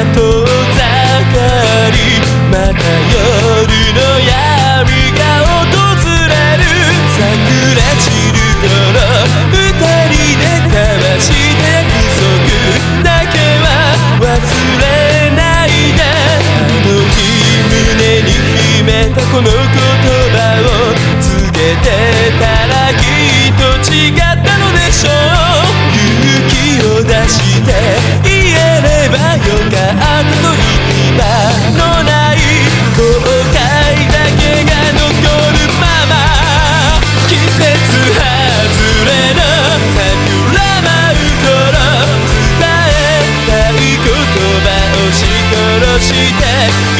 momento して